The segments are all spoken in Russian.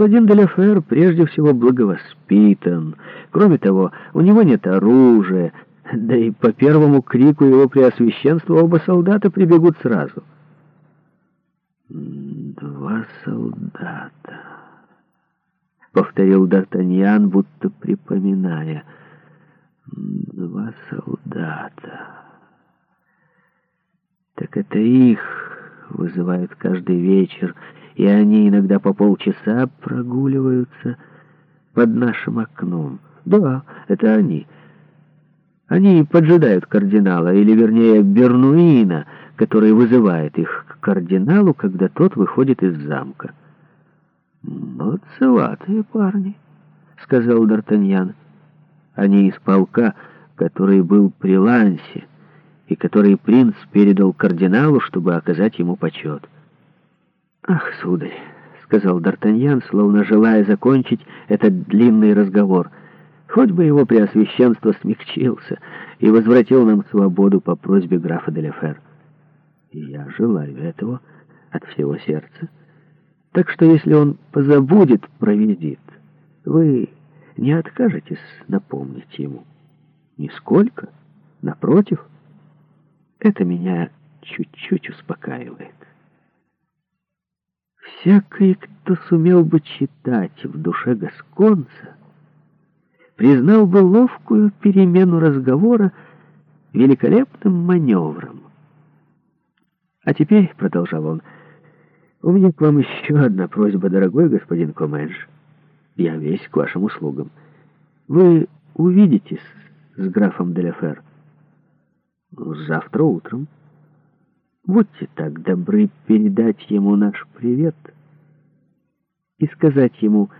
Господин Деляфер прежде всего благовоспитан. Кроме того, у него нет оружия, да и по первому крику его преосвященства оба солдата прибегут сразу. «Два солдата», — повторил Д'Артаньян, будто припоминая. «Два солдата». Так это их вызывают каждый вечер, — и они иногда по полчаса прогуливаются под нашим окном. Да, это они. Они поджидают кардинала, или вернее Бернуина, который вызывает их к кардиналу, когда тот выходит из замка. «Молодцеватые парни», — сказал Д'Артаньян. «Они из полка, который был при Лансе, и который принц передал кардиналу, чтобы оказать ему почет». «Ах, сударь!» — сказал Д'Артаньян, словно желая закончить этот длинный разговор. «Хоть бы его преосвященство смягчился и возвратил нам свободу по просьбе графа де Я желаю этого от всего сердца. Так что если он позабудет про визит, вы не откажетесь напомнить ему? Нисколько. Напротив, это меня чуть-чуть успокаивает» всякий, кто сумел бы читать в душе Гасконца, признал бы ловкую перемену разговора великолепным маневром. «А теперь», — продолжал он, — «у меня к вам еще одна просьба, дорогой господин Коменш. Я весь к вашим услугам. Вы увидитесь с графом Деляфер?» ну, «Завтра утром». Будьте так добры передать ему наш привет и сказать ему,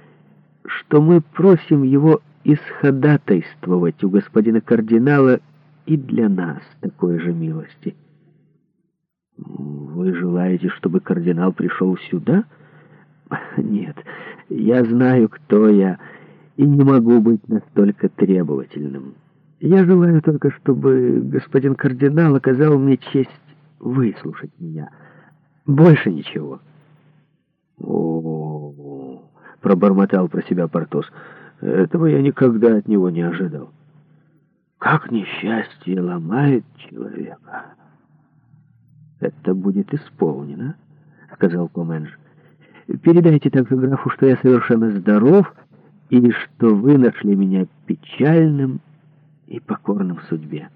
что мы просим его исходатайствовать у господина кардинала и для нас такой же милости. Вы желаете, чтобы кардинал пришел сюда? Нет, я знаю, кто я, и не могу быть настолько требовательным. Я желаю только, чтобы господин кардинал оказал мне честь выслушать меня. Больше ничего. О, пробормотал про себя Портос. Этого я никогда от него не ожидал. Как несчастье ломает человека. Это будет исполнено, сказал Коменж. Передайте также графу, что я совершенно здоров и что вы нашли меня печальным и покорным судьбе.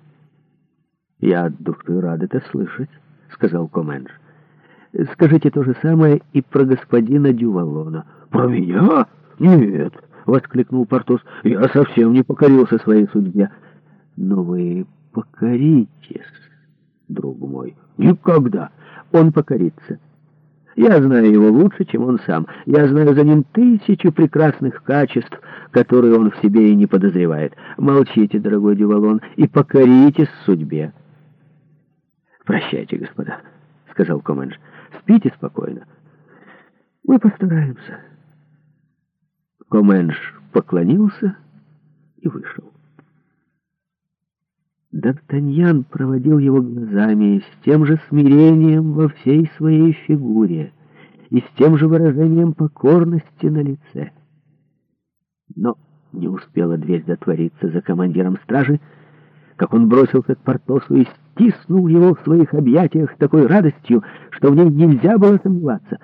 Я от души рад это слышать, сказал Коменш. Скажите то же самое и про господина Дювалона. Про меня? Нет, воскликнул Портос. Я совсем не покорился своей судьбе. Но вы покоритесь, друг мой. Никогда. Он покорится. Я знаю его лучше, чем он сам. Я знаю за ним тысячу прекрасных качеств, которые он в себе и не подозревает. Молчите, дорогой Дювалон, и покоритесь судьбе. «Прощайте, господа», — сказал командир. «Спите спокойно. Мы постараемся». Комендж поклонился и вышел. Д'Артаньян проводил его глазами с тем же смирением во всей своей фигуре и с тем же выражением покорности на лице. Но не успела дверь затвориться за командиром стражи, как он бросился к Портосу и стиснул его в своих объятиях с такой радостью, что в ней нельзя было сомневаться.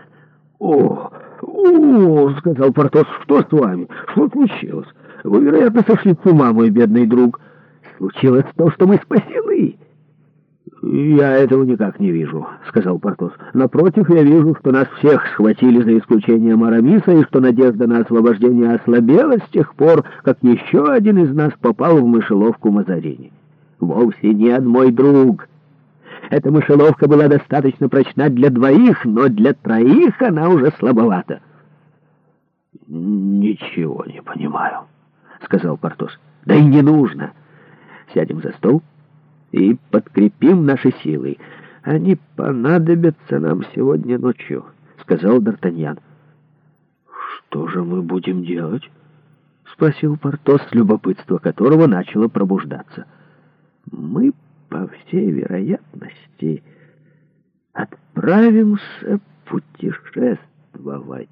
«О, о!» — сказал Портос. «Что с вами? Что случилось? Вы, вероятно, сошли с ума, мой бедный друг. Случилось то, что мы спасены!» «Я этого никак не вижу», — сказал Портос. «Напротив, я вижу, что нас всех схватили за исключение Арамиса, и что надежда на освобождение ослабела с тех пор, как еще один из нас попал в мышеловку Мазарини» вовсе нет, мой друг. Эта мышеловка была достаточно прочна для двоих, но для троих она уже слабовата. «Ничего не понимаю», — сказал Портос. «Да и не нужно. Сядем за стол и подкрепим наши силы. Они понадобятся нам сегодня ночью», — сказал Д'Артаньян. «Что же мы будем делать?» — спросил Портос, любопытство которого начало пробуждаться мы, по всей вероятности, отправимся путешествовать.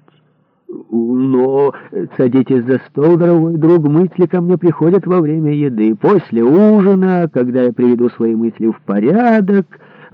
Но садитесь за стол, дорогой друг, мысли ко мне приходят во время еды. После ужина, когда я приведу свои мысли в порядок...